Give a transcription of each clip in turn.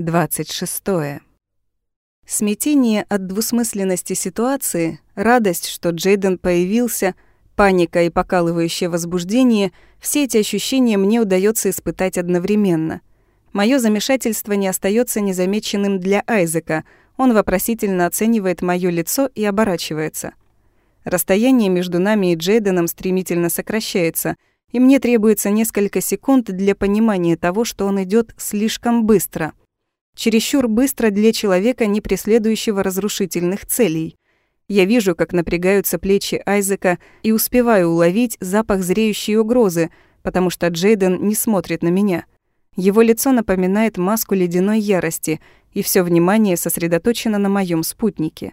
26. Смятение от двусмысленности ситуации, радость, что Джейден появился, паника и покалывающее возбуждение — все эти ощущения мне удается испытать одновременно. Мое замешательство не остается незамеченным для Айзека. Он вопросительно оценивает мое лицо и оборачивается. Расстояние между нами и Джейденом стремительно сокращается, и мне требуется несколько секунд для понимания того, что он идет слишком быстро — чересчур быстро для человека, не преследующего разрушительных целей. Я вижу, как напрягаются плечи Айзека и успеваю уловить запах зреющей угрозы, потому что Джейден не смотрит на меня. Его лицо напоминает маску ледяной ярости, и все внимание сосредоточено на моем спутнике.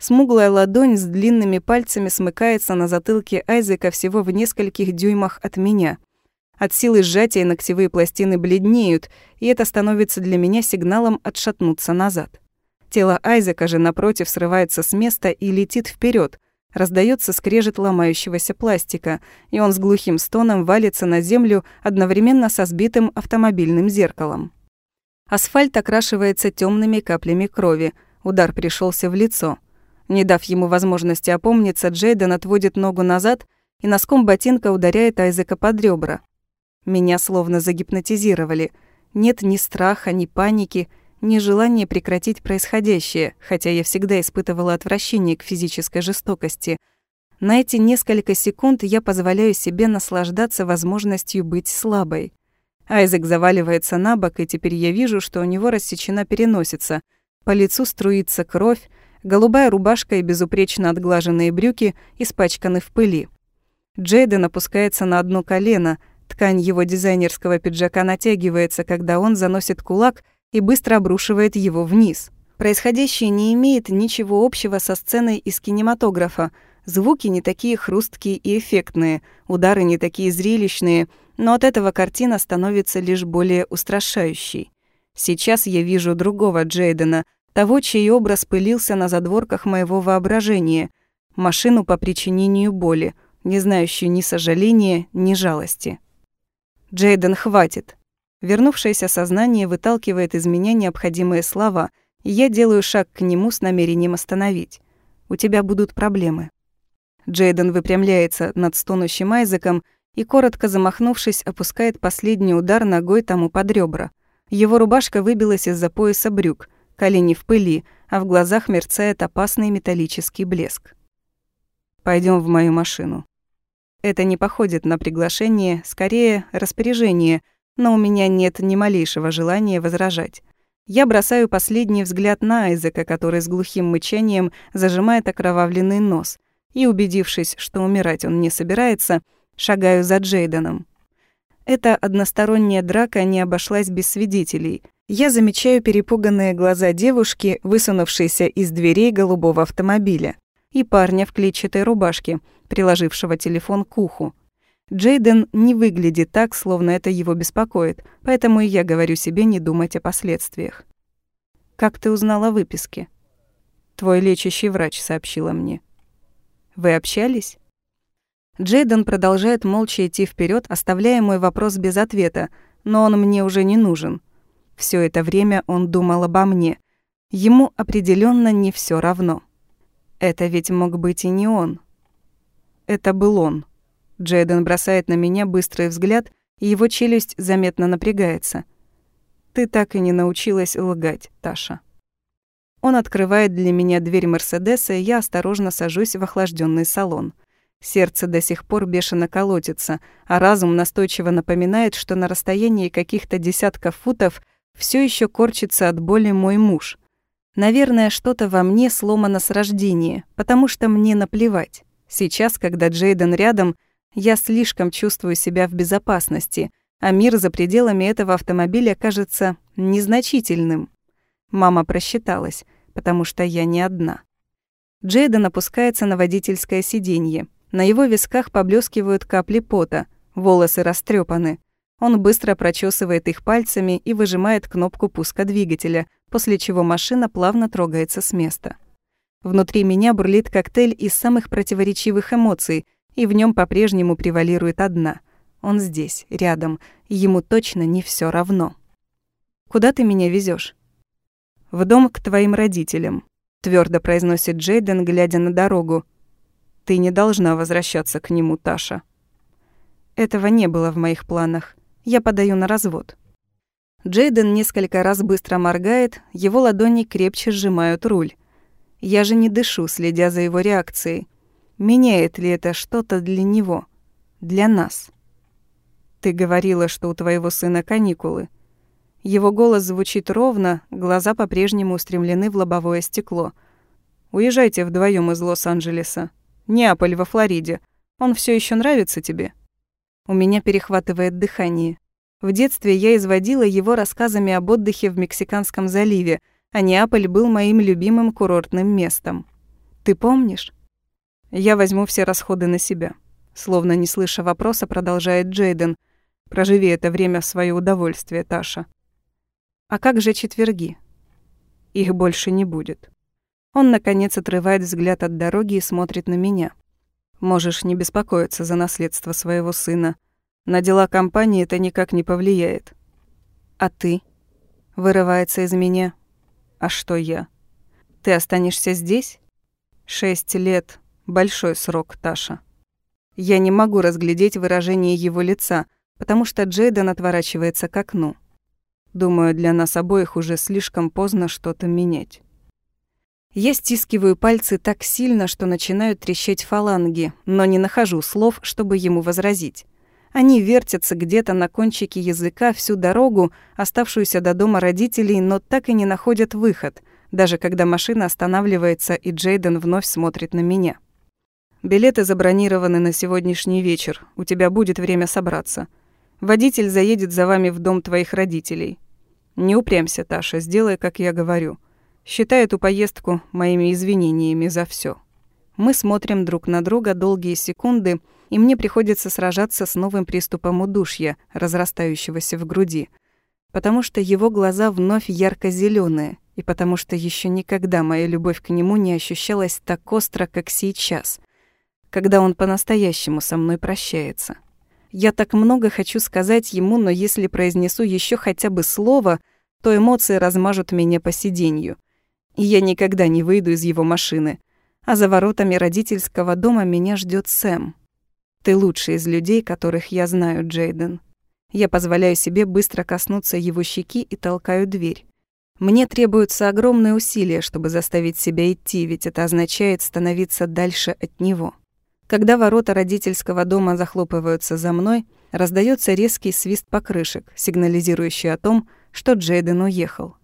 Смуглая ладонь с длинными пальцами смыкается на затылке Айзека всего в нескольких дюймах от меня — от силы сжатия ногтевые пластины бледнеют, и это становится для меня сигналом отшатнуться назад. Тело Айзека же, напротив, срывается с места и летит вперед. Раздается скрежет ломающегося пластика, и он с глухим стоном валится на землю одновременно со сбитым автомобильным зеркалом. Асфальт окрашивается темными каплями крови. Удар пришелся в лицо. Не дав ему возможности опомниться, Джейден отводит ногу назад и носком ботинка ударяет Айзека под ребра. Меня словно загипнотизировали. Нет ни страха, ни паники, ни желания прекратить происходящее, хотя я всегда испытывала отвращение к физической жестокости. На эти несколько секунд я позволяю себе наслаждаться возможностью быть слабой. Айзек заваливается на бок, и теперь я вижу, что у него рассечена переносица. По лицу струится кровь, голубая рубашка и безупречно отглаженные брюки испачканы в пыли. Джейден опускается на одно колено — Ткань его дизайнерского пиджака натягивается, когда он заносит кулак и быстро обрушивает его вниз. Происходящее не имеет ничего общего со сценой из кинематографа. Звуки не такие хрусткие и эффектные, удары не такие зрелищные, но от этого картина становится лишь более устрашающей. Сейчас я вижу другого Джейдена, того, чей образ пылился на задворках моего воображения, машину по причинению боли, не знающую ни сожаления, ни жалости. Джейден, хватит. Вернувшееся сознание выталкивает из меня необходимые слова, и я делаю шаг к нему с намерением остановить. У тебя будут проблемы. Джейден выпрямляется над стонущим Айзеком и, коротко замахнувшись, опускает последний удар ногой тому под ребра. Его рубашка выбилась из-за пояса брюк, колени в пыли, а в глазах мерцает опасный металлический блеск. Пойдем в мою машину. Это не походит на приглашение, скорее распоряжение, но у меня нет ни малейшего желания возражать. Я бросаю последний взгляд на Айзека, который с глухим мычанием зажимает окровавленный нос, и, убедившись, что умирать он не собирается, шагаю за Джейденом. Эта односторонняя драка не обошлась без свидетелей. Я замечаю перепуганные глаза девушки, высунувшейся из дверей голубого автомобиля и парня в клетчатой рубашке, приложившего телефон к уху. Джейден не выглядит так, словно это его беспокоит, поэтому и я говорю себе не думать о последствиях. «Как ты узнала о выписке?» «Твой лечащий врач сообщила мне». «Вы общались?» Джейден продолжает молча идти вперед, оставляя мой вопрос без ответа, но он мне уже не нужен. Все это время он думал обо мне. Ему определенно не все равно. Это ведь мог быть и не он. Это был он. Джейден бросает на меня быстрый взгляд, и его челюсть заметно напрягается. Ты так и не научилась лгать, Таша. Он открывает для меня дверь Мерседеса, и я осторожно сажусь в охлажденный салон. Сердце до сих пор бешено колотится, а разум настойчиво напоминает, что на расстоянии каких-то десятков футов все еще корчится от боли мой муж. Наверное, что-то во мне сломано с рождения, потому что мне наплевать. Сейчас, когда Джейден рядом, я слишком чувствую себя в безопасности, а мир за пределами этого автомобиля кажется незначительным. Мама просчиталась, потому что я не одна. Джейден опускается на водительское сиденье. На его висках поблескивают капли пота, волосы растрепаны. Он быстро прочесывает их пальцами и выжимает кнопку пуска двигателя, после чего машина плавно трогается с места. Внутри меня бурлит коктейль из самых противоречивых эмоций, и в нем по-прежнему превалирует одна. Он здесь, рядом, ему точно не все равно. Куда ты меня везешь? В дом к твоим родителям, твердо произносит Джейден, глядя на дорогу. Ты не должна возвращаться к нему, Таша. Этого не было в моих планах. Я подаю на развод. Джейден несколько раз быстро моргает, его ладони крепче сжимают руль. Я же не дышу, следя за его реакцией. Меняет ли это что-то для него? Для нас? Ты говорила, что у твоего сына каникулы. Его голос звучит ровно, глаза по-прежнему устремлены в лобовое стекло. Уезжайте вдвоем из Лос-Анджелеса. Неаполь во Флориде. Он все еще нравится тебе? У меня перехватывает дыхание. В детстве я изводила его рассказами об отдыхе в Мексиканском заливе, а Неаполь был моим любимым курортным местом. Ты помнишь? Я возьму все расходы на себя. Словно не слыша вопроса, продолжает Джейден. Проживи это время в своё удовольствие, Таша. А как же четверги? Их больше не будет. Он, наконец, отрывает взгляд от дороги и смотрит на меня. Можешь не беспокоиться за наследство своего сына. На дела компании это никак не повлияет. А ты? Вырывается из меня. А что я? Ты останешься здесь? Шесть лет — большой срок, Таша. Я не могу разглядеть выражение его лица, потому что Джейден отворачивается к окну. Думаю, для нас обоих уже слишком поздно что-то менять. Я стискиваю пальцы так сильно, что начинают трещать фаланги, но не нахожу слов, чтобы ему возразить. Они вертятся где-то на кончике языка всю дорогу, оставшуюся до дома родителей, но так и не находят выход, даже когда машина останавливается и Джейден вновь смотрит на меня. «Билеты забронированы на сегодняшний вечер. У тебя будет время собраться. Водитель заедет за вами в дом твоих родителей. Не упрямься, Таша, сделай, как я говорю. Считай эту поездку моими извинениями за все. Мы смотрим друг на друга долгие секунды, и мне приходится сражаться с новым приступом удушья, разрастающегося в груди. Потому что его глаза вновь ярко зеленые и потому что еще никогда моя любовь к нему не ощущалась так остро, как сейчас, когда он по-настоящему со мной прощается. Я так много хочу сказать ему, но если произнесу еще хотя бы слово, то эмоции размажут меня по сиденью — и я никогда не выйду из его машины. А за воротами родительского дома меня ждет Сэм. Ты лучший из людей, которых я знаю, Джейден. Я позволяю себе быстро коснуться его щеки и толкаю дверь. Мне требуются огромные усилия, чтобы заставить себя идти, ведь это означает становиться дальше от него. Когда ворота родительского дома захлопываются за мной, раздается резкий свист покрышек, сигнализирующий о том, что Джейден уехал.